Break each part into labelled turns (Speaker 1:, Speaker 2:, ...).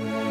Speaker 1: Bye.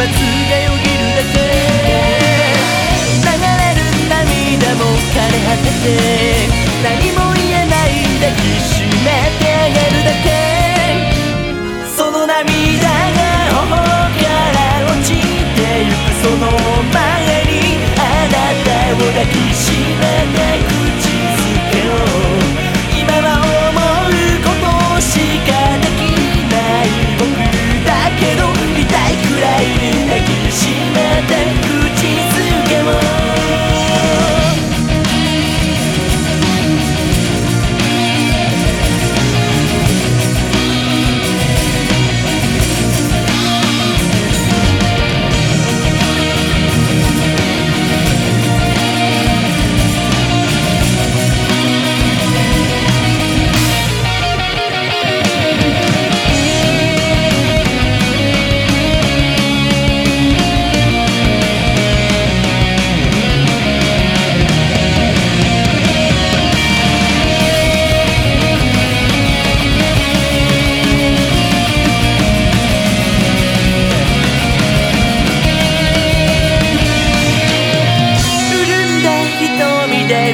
Speaker 1: 问世。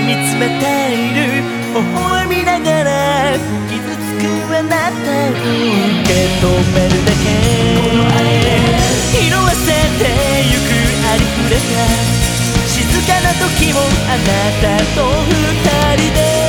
Speaker 1: 見つめている微笑みながら傷つくあなたを受け止めるだけ色あせてゆくありふれた静かな時もあなたと二人で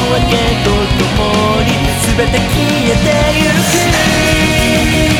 Speaker 1: 夜明けとともに全て消えてゆく